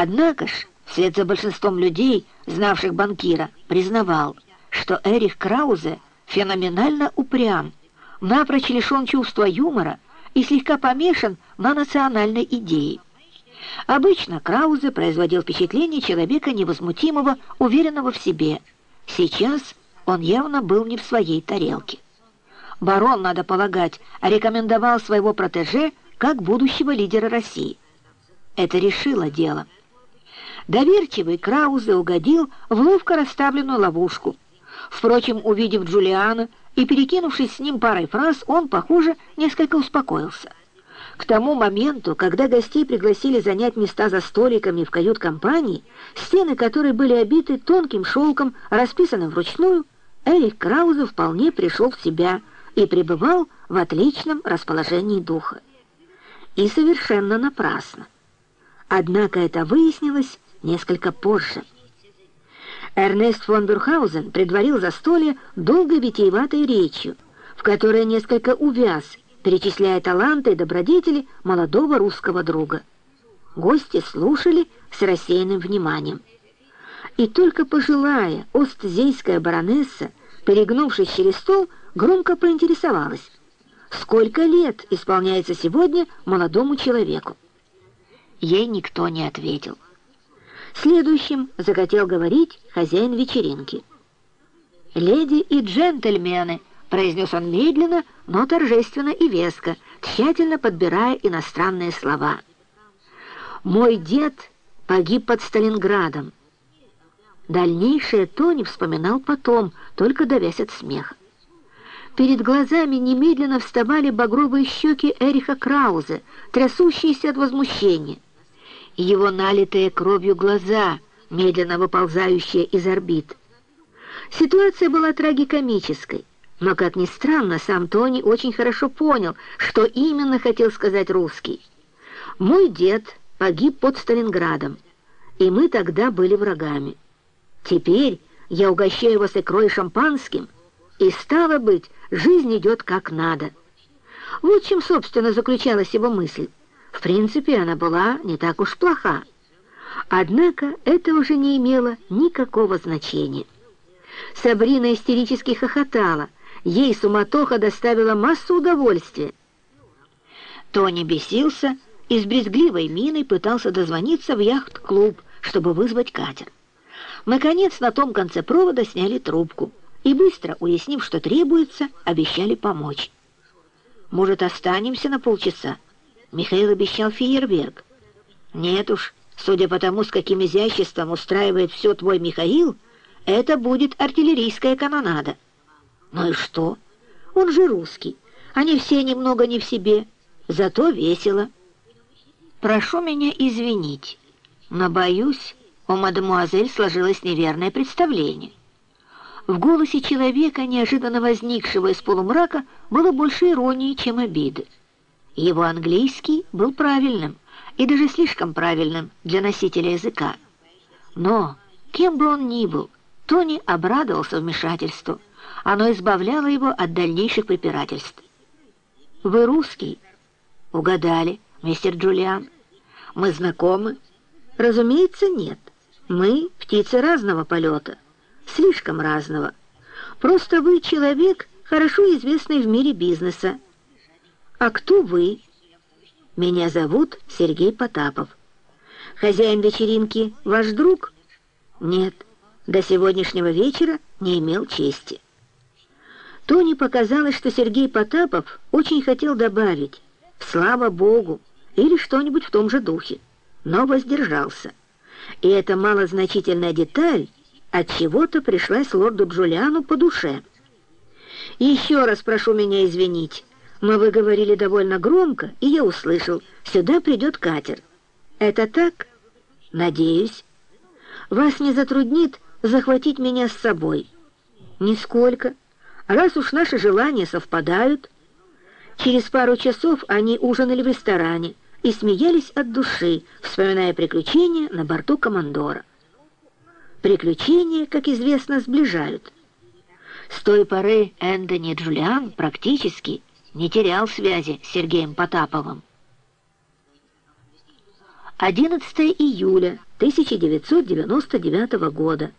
Однако ж, вслед за большинством людей, знавших банкира, признавал, что Эрих Краузе феноменально упрям, напрочь лишен чувства юмора и слегка помешан на национальной идее. Обычно Краузе производил впечатление человека невозмутимого, уверенного в себе. Сейчас он явно был не в своей тарелке. Барон, надо полагать, рекомендовал своего протеже как будущего лидера России. Это решило дело. Доверчивый Краузе угодил в ловко расставленную ловушку. Впрочем, увидев Джулиана и перекинувшись с ним парой фраз, он, похоже, несколько успокоился. К тому моменту, когда гостей пригласили занять места за столиками в кают-компании, стены которой были обиты тонким шелком, расписанным вручную, Эрик Краузе вполне пришел в себя и пребывал в отличном расположении духа. И совершенно напрасно. Однако это выяснилось несколько позже. Эрнест фон Бюрхаузен предварил застолье долгой витиеватой речью, в которой несколько увяз, перечисляя таланты и добродетели молодого русского друга. Гости слушали с рассеянным вниманием. И только пожилая остзейская баронесса, перегнувшись через стол, громко поинтересовалась, сколько лет исполняется сегодня молодому человеку. Ей никто не ответил. Следующим захотел говорить хозяин вечеринки. «Леди и джентльмены», — произнес он медленно, но торжественно и веско, тщательно подбирая иностранные слова. «Мой дед погиб под Сталинградом». Дальнейшее Тони вспоминал потом, только давясь от смеха. Перед глазами немедленно вставали багровые щеки Эриха Краузе, трясущиеся от возмущения его налитые кровью глаза, медленно выползающие из орбит. Ситуация была трагикомической, но, как ни странно, сам Тони очень хорошо понял, что именно хотел сказать русский. «Мой дед погиб под Сталинградом, и мы тогда были врагами. Теперь я угощаю вас икрой шампанским, и, стало быть, жизнь идет как надо». Вот чем, собственно, заключалась его мысль. В принципе, она была не так уж плоха. Однако это уже не имело никакого значения. Сабрина истерически хохотала. Ей суматоха доставила массу удовольствия. Тони бесился и с брезгливой миной пытался дозвониться в яхт-клуб, чтобы вызвать катер. Наконец, на том конце провода сняли трубку и, быстро уяснив, что требуется, обещали помочь. «Может, останемся на полчаса?» Михаил обещал фейерверк. Нет уж, судя по тому, с каким изяществом устраивает все твой Михаил, это будет артиллерийская канонада. Ну и что? Он же русский. Они все немного не в себе, зато весело. Прошу меня извинить, но, боюсь, у мадемуазель сложилось неверное представление. В голосе человека, неожиданно возникшего из полумрака, было больше иронии, чем обиды. Его английский был правильным, и даже слишком правильным для носителя языка. Но, кем бы он ни был, Тони обрадовался вмешательству. Оно избавляло его от дальнейших препирательств. «Вы русский?» «Угадали, мистер Джулиан. Мы знакомы?» «Разумеется, нет. Мы птицы разного полета, слишком разного. Просто вы человек, хорошо известный в мире бизнеса, «А кто вы?» «Меня зовут Сергей Потапов. Хозяин вечеринки ваш друг?» «Нет, до сегодняшнего вечера не имел чести». Тони показалось, что Сергей Потапов очень хотел добавить «Слава Богу!» или что-нибудь в том же духе, но воздержался. И эта малозначительная деталь от чего то пришлась лорду Джулиану по душе. «Еще раз прошу меня извинить». Но вы говорили довольно громко, и я услышал, сюда придет катер. Это так? Надеюсь. Вас не затруднит захватить меня с собой? Нисколько. Раз уж наши желания совпадают. Через пару часов они ужинали в ресторане и смеялись от души, вспоминая приключения на борту командора. Приключения, как известно, сближают. С той поры Эндони Джулиан практически не терял связи с Сергеем Потаповым. 11 июля 1999 года.